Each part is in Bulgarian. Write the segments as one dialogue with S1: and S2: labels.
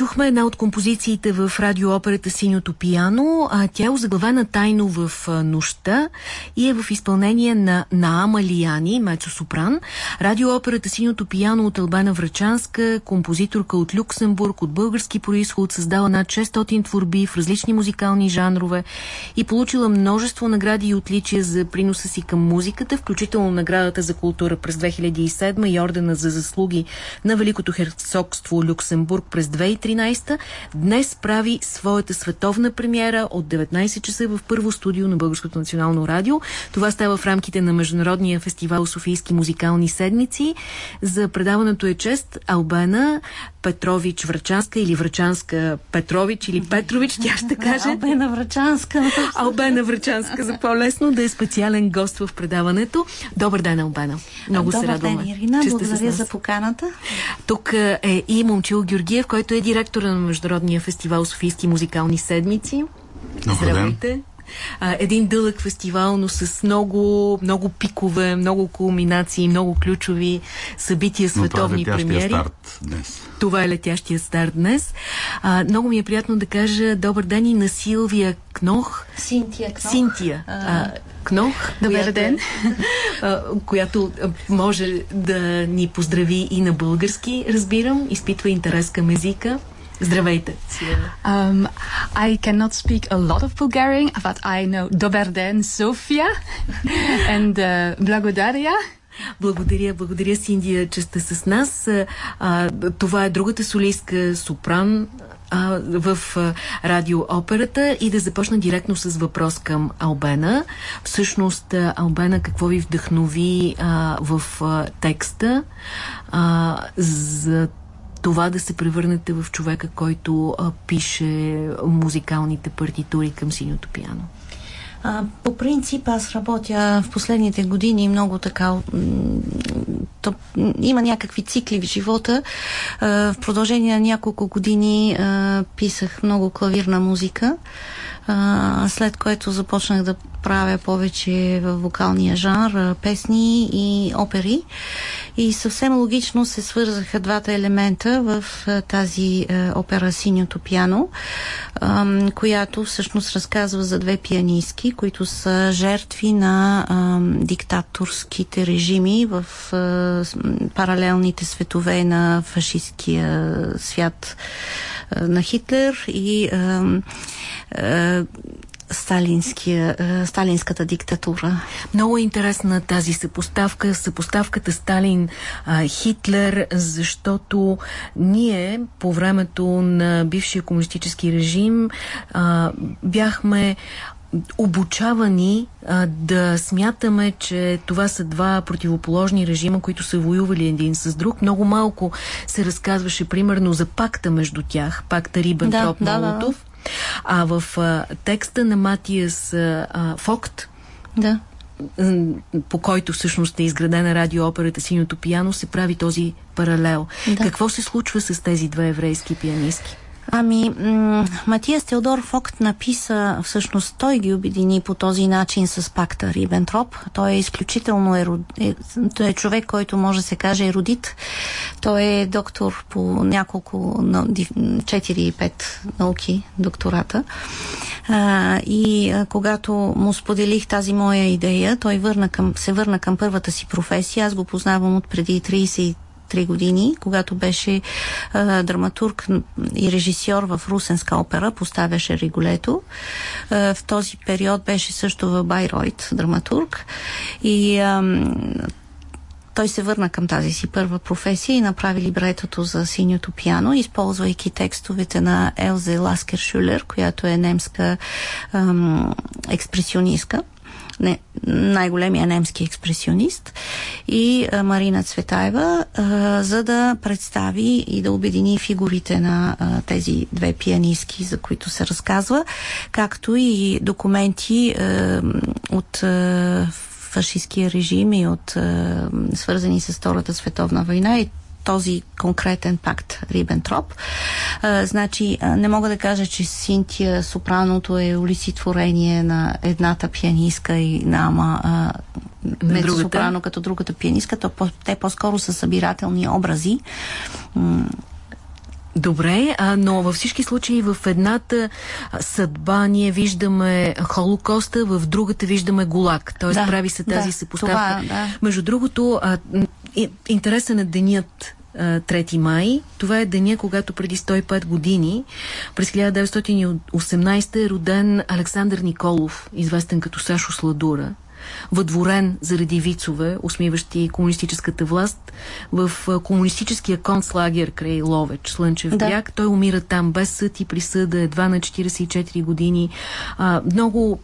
S1: чухме една от композициите в радиооперата Синьото пияно. А, тя е озаглавена тайно в нощта и е в изпълнение на Наама Лияни, мецо-сопран. Радиооперата Синьото пияно от Албана Врачанска, композиторка от Люксембург, от български происход, създала над 600 творби в различни музикални жанрове и получила множество награди и отличия за приноса си към музиката, включително наградата за култура през 2007 и ордена за заслуги на Великото херцогство Люксембург през 2013, днес прави своята световна премиера от 19 часа в първо студио на Българското национално радио. Това става в рамките на Международния фестивал Софийски музикални седмици. За предаването е чест Албена Петрович Врачанска или Врачанска Петрович или Петрович, тя ще каже.
S2: Албена Врачанска.
S1: Албена Врачанска за по-лесно да е специален гост в предаването. Добър ден, Албена. Много
S2: Добър
S1: се радваме.
S2: ден, Ирина. Благодаря за поканата.
S1: Тук е и Момчил Георгиев, който е директора на Международния фестивал Софийски музикални седмици.
S3: Добър
S1: Здравейте.
S3: ден.
S1: А, един дълъг фестивал, но с много, много пикове, много кулминации, много ключови събития, световни
S3: Но
S1: премиери.
S3: старт днес.
S1: Това е летящия старт днес. А, много ми е приятно да кажа добър ден и на Силвия Кнох.
S2: Синтия Кнох.
S1: Синтия а, Кнох.
S2: Добър
S1: която,
S2: ден.
S1: а, която може да ни поздрави и на български, разбирам. Изпитва интерес към езика. Здравейте.
S4: Um, I cannot speak a lot of Bulgarian, but I know Dober den, Sofia, and uh, Blagodaria.
S1: Благодаря, благодаря Синдия, че сте с нас. А, това е другата солистка сопран а, в а, радиооперата и да започна директно с въпрос към Албена. Всъщност, Албена, какво ви вдъхнови а, в а, текста а, за това да се превърнете в човека, който а, пише музикалните партитури към синьото пиано?
S2: А, по принцип аз работя в последните години много така то, има някакви цикли в живота. А, в продължение на няколко години а, писах много клавирна музика, след което започнах да правя повече в вокалния жанр, песни и опери. И съвсем логично се свързаха двата елемента в тази опера Синьото ам, която всъщност разказва за две пианистки, които са жертви на диктаторските режими в паралелните светове на фашистския свят на Хитлер и а, а, сталинската диктатура.
S1: Много е интересна тази съпоставка, съпоставката Сталин-Хитлер, защото ние по времето на бившия комунистически режим а, бяхме обучавани а, да смятаме, че това са два противоположни режима, които са воювали един с друг. Много малко се разказваше примерно за пакта между тях, пакта Рибентроп
S2: Да, да, да.
S1: А в а, текста на Матиас а, Фокт,
S2: Да.
S1: по който всъщност е изградена радиооперата Синьото пияно, се прави този паралел.
S2: Да.
S1: Какво се случва с тези две еврейски пианистки?
S2: Ами, Матиас Теодор Фокт написа, всъщност той ги обедини по този начин с пакта Рибентроп. Той е изключително ерод... е, той е човек, който може да се каже еродит. Той е доктор по няколко, на- ди- 4-5 науки, доктората. А, и а, когато му споделих тази моя идея, той върна към, се върна към първата си професия. Аз го познавам от преди 30 три години, когато беше а, драматург и режисьор в Русенска опера, поставяше Риголето. А, в този период беше също в Байройт драматург и ам, той се върна към тази си първа професия и направи либретото за синьото пиано, използвайки текстовете на Елзе Ласкер Шулер, която е немска ам, експресионистка не, най-големия немски експресионист и а, Марина Цветаева, а, за да представи и да обедини фигурите на а, тези две пианистки, за които се разказва, както и документи а, от а, фашистския режим и от а, свързани с Втората световна война и този конкретен пакт Рибентроп. А, значи, а, не мога да кажа, че Синтия Сопраното е олицетворение на едната пианистка и Нама а, като другата пианистка. То, по, те по-скоро са събирателни образи.
S1: Добре, а, но във всички случаи в едната съдба ние виждаме Холокоста, в другата виждаме Голак. Т.е.
S2: Да,
S1: прави се тази
S2: да,
S1: съпоставка.
S2: това, да.
S1: Между другото, а, интересен е денят 3 май. Това е деня, когато преди 105 години, през 1918 е роден Александър Николов, известен като Сашо Сладура въдворен заради вицове, усмиващи комунистическата власт, в комунистическия концлагер край Ловеч, Слънчев да. бряг. Той умира там без съд и присъда, едва на 44 години. А, много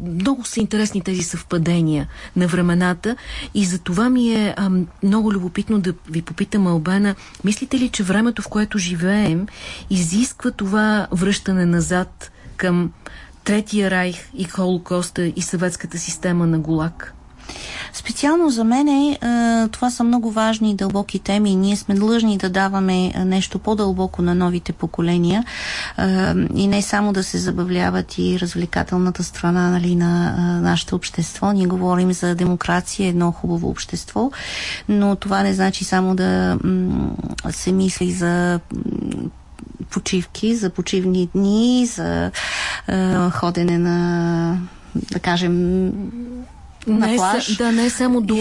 S1: много са интересни тези съвпадения на времената и за това ми е а, много любопитно да ви попитам, Албена, мислите ли, че времето, в което живеем, изисква това връщане назад към Третия райх и Холокоста и съветската система на ГУЛАГ?
S2: Специално за мен е, това са много важни и дълбоки теми. Ние сме длъжни да даваме нещо по-дълбоко на новите поколения. И не само да се забавляват и развлекателната страна нали, на нашето общество. Ние говорим за демокрация, едно хубаво общество, но това не значи само да се мисли за почивки, за почивни дни, за е, ходене на, да кажем, на
S1: не
S2: плаж.
S1: Да, не само до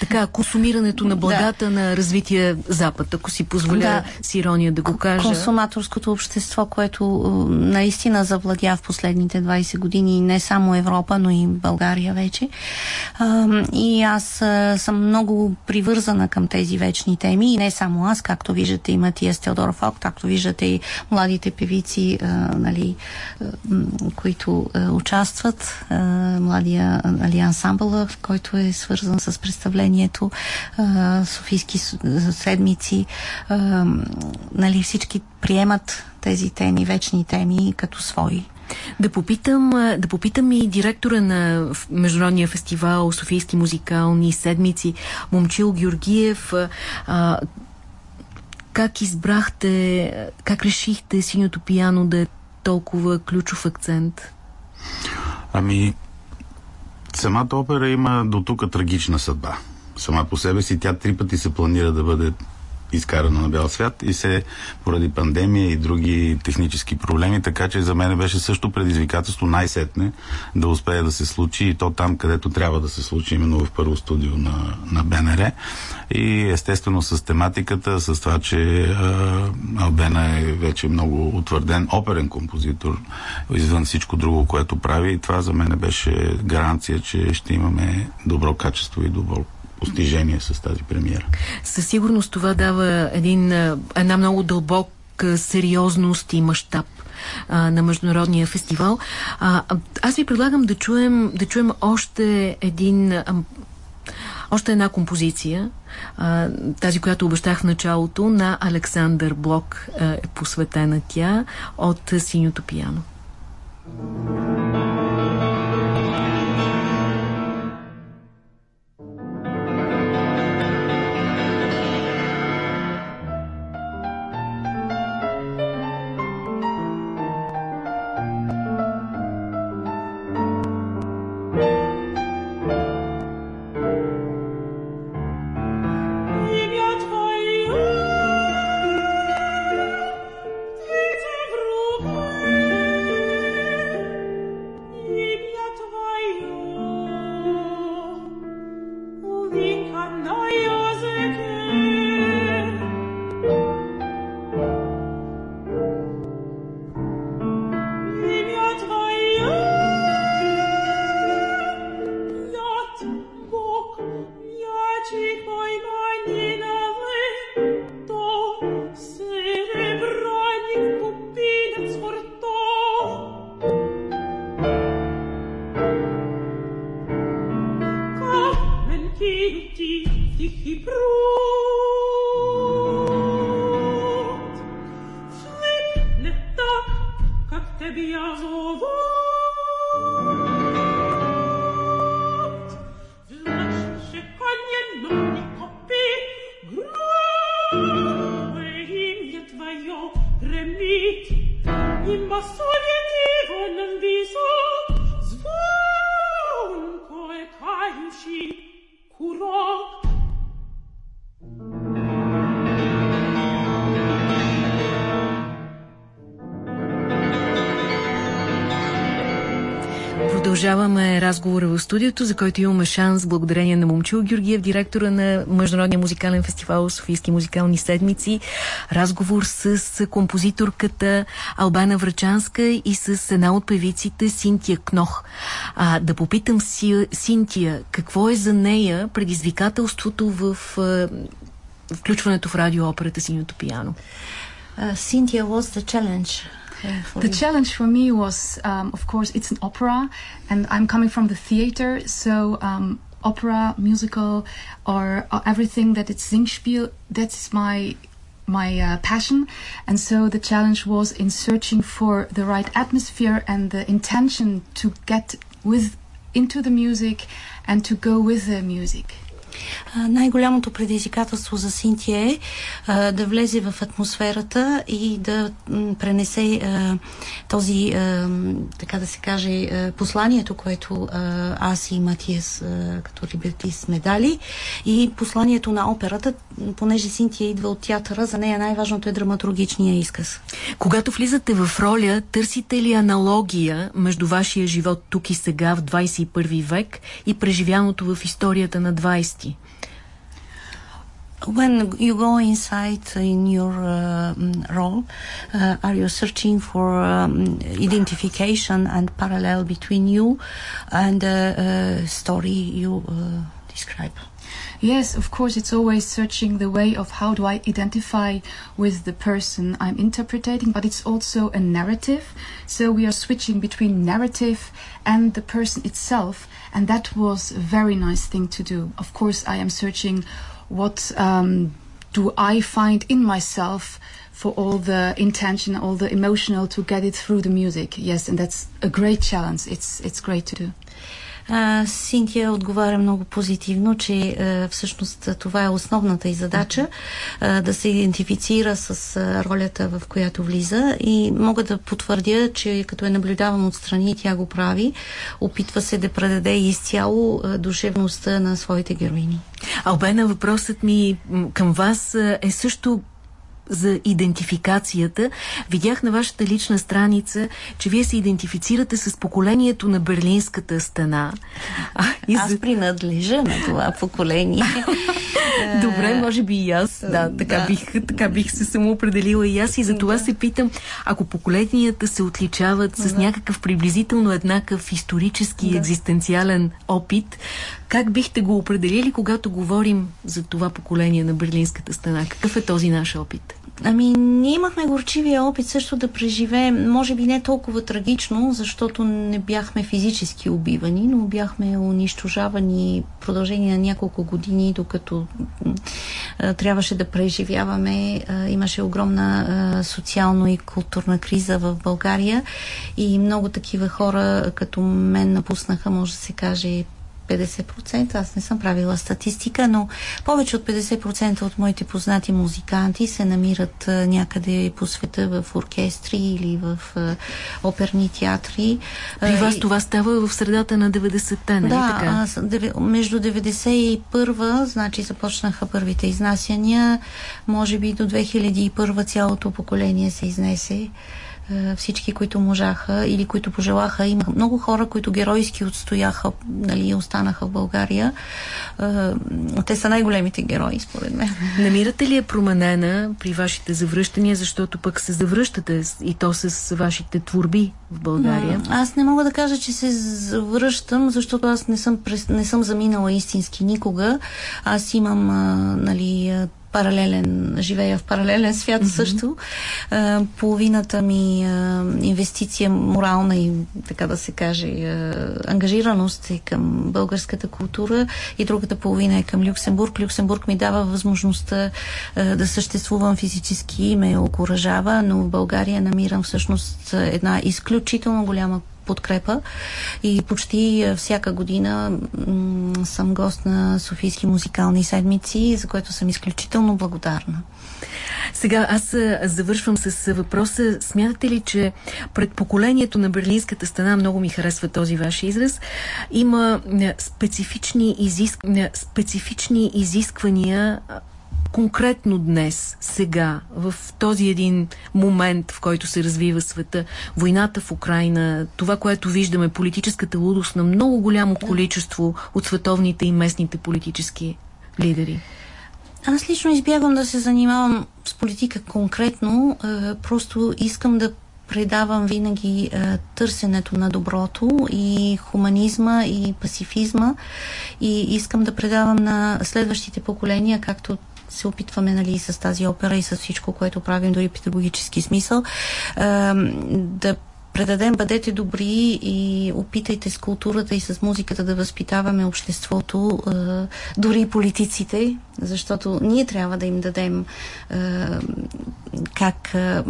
S1: така, консумирането на благата да. на развитие Запад, ако си позволя да. с ирония да го кажа.
S2: Консуматорското общество, което наистина завладя в последните 20 години не само Европа, но и България вече. И аз съм много привързана към тези вечни теми и не само аз, както виждате и Матия Стеодор Фок, както виждате и младите певици, нали, които участват, младия нали, ансамбъл Павла, който е свързан с представлението а, Софийски седмици. А, нали, всички приемат тези теми, вечни теми като свои.
S1: Да попитам, да попитам и директора на Международния фестивал Софийски музикални седмици Момчил Георгиев. А, как избрахте, как решихте синьото пияно да е толкова ключов акцент?
S3: Ами, самата опера има до тук трагична съдба. Сама по себе си тя три пъти се планира да бъде изкарано на бял свят и се поради пандемия и други технически проблеми, така че за мен беше също предизвикателство най-сетне да успее да се случи и то там, където трябва да се случи, именно в първо студио на, на БНР. И естествено с тематиката, с това, че а, Албена е вече много утвърден оперен композитор, извън всичко друго, което прави. И това за мен беше гаранция, че ще имаме добро качество и добро постижение с тази премиера.
S1: Със сигурност това дава един, една много дълбока сериозност и мащаб на Международния фестивал. А, аз ви предлагам да чуем, да чуем още един а, още една композиция, а, тази, която обещах в началото, на Александър Блок е посветена тя от Синьото пияно. Thank you. Продължаваме разговора в студиото, за който имаме шанс благодарение на Момчил Георгиев, директора на Международния музикален фестивал Софийски музикални седмици. Разговор с композиторката Албана Врачанска и с една от певиците Синтия Кнох. А, да попитам си, Синтия, какво е за нея предизвикателството в включването в радиооперата Синьото пияно?
S2: Uh, was the challenge
S4: the you? challenge for me was, um, of course, it's an opera, and I'm coming from the theater, so um, opera, musical, or, or, everything that it's Singspiel, that's my my uh, passion, and so the challenge was in searching for the right atmosphere and the intention to get with into the music and to go with the music.
S2: Най-голямото предизвикателство за Синтия е а, да влезе в атмосферата и да пренесе а, този, а, така да се каже, а, посланието, което а, аз и Матиас а, като либерти сме дали и посланието на операта, понеже Синтия идва от театъра, за нея най-важното е драматургичния изказ.
S1: Когато влизате в роля, търсите ли аналогия между вашия живот тук и сега в 21 век и преживяното в историята на 20
S2: when you go inside in your uh, role, uh, are you searching for um, identification and parallel between you and the uh, story you uh, describe?
S4: Yes, of course, it's always searching the way of how do I identify with the person I'm interpreting, but it's also a narrative. So we are switching between narrative and the person itself, and that was a very nice thing to do. Of course, I am searching what um, do I find in myself for all the intention, all the emotional to get it through the music. Yes, and that's a great challenge. It's it's great to do.
S2: А, Синтия отговаря много позитивно, че а, всъщност това е основната и задача а, да се идентифицира с а, ролята, в която влиза и мога да потвърдя, че като е наблюдавам отстрани, тя го прави, опитва се да предаде изцяло а, душевността на своите героини.
S1: Албена, въпросът ми към вас е също за идентификацията. Видях на вашата лична страница, че вие се идентифицирате с поколението на Берлинската стена.
S2: А, и аз за... принадлежа на това поколение.
S1: Добре, може би и аз. Да, така, да. Бих, така бих се самоопределила и аз. И за това да. се питам, ако поколенията се отличават с да. някакъв приблизително еднакъв исторически да. екзистенциален опит, как бихте го определили, когато говорим за това поколение на Берлинската стена? Какъв е този наш опит?
S2: Ами, ние имахме горчивия опит също да преживеем, може би не толкова трагично, защото не бяхме физически убивани, но бяхме унищожавани продължение на няколко години, докато а, трябваше да преживяваме. А, имаше огромна а, социално и културна криза в България и много такива хора, като мен напуснаха, може да се каже, 50%, аз не съм правила статистика, но повече от 50% от моите познати музиканти се намират някъде по света в оркестри или в оперни театри.
S1: При вас това става в средата на 90-те, нали
S2: да,
S1: така?
S2: Аз, между 91 значи започнаха първите изнасяния, може би до 2001 цялото поколение се изнесе. Е, всички, които можаха или които пожелаха. Има много хора, които геройски отстояха, нали, останаха в България. Е, те са най-големите герои, според мен.
S1: Намирате ли е променена при вашите завръщания, защото пък се завръщате и то с вашите творби в България?
S2: Аз не мога да кажа, че се завръщам, защото аз не съм, не съм заминала истински никога. Аз имам, нали, паралелен, живея в паралелен свят mm-hmm. също. А, половината ми а, инвестиция, морална и, така да се каже, а, ангажираност е към българската култура и другата половина е към Люксембург. Люксембург ми дава възможността а, да съществувам физически и ме окоръжава, но в България намирам всъщност една изключително голяма подкрепа и почти всяка година съм гост на Софийски музикални седмици, за което съм изключително благодарна.
S1: Сега аз завършвам с въпроса. Смятате ли, че пред поколението на Берлинската стена, много ми харесва този ваш израз, има специфични, изиск... специфични изисквания конкретно днес, сега, в този един момент, в който се развива света, войната в Украина, това, което виждаме, политическата лудост на много голямо количество от световните и местните политически лидери?
S2: Аз лично избягвам да се занимавам с политика конкретно, просто искам да предавам винаги е, търсенето на доброто и хуманизма и пацифизма и искам да предавам на следващите поколения, както се опитваме нали, с тази опера и с всичко, което правим, дори педагогически смисъл, да предадем бъдете добри и опитайте с културата и с музиката да възпитаваме обществото, е, дори и политиците, защото ние трябва да им дадем е, как е,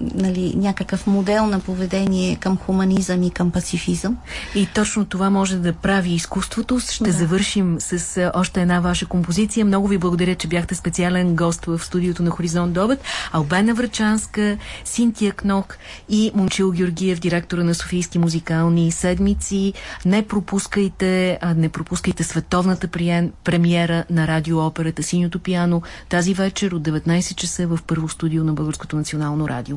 S2: нали, някакъв модел на поведение към хуманизъм и към пацифизъм.
S1: И точно това може да прави изкуството. Ще да. завършим с още една ваша композиция. Много ви благодаря, че бяхте специален гост в студиото на Хоризонт Добът. Албена Врачанска, Синтия Кнок и Момчил Георгиев, директора на Софийски музикални седмици. Не пропускайте, не пропускайте световната премиера на радиооперата Синьото пиано тази вечер от 19 часа в първо студио на Българското национално радио.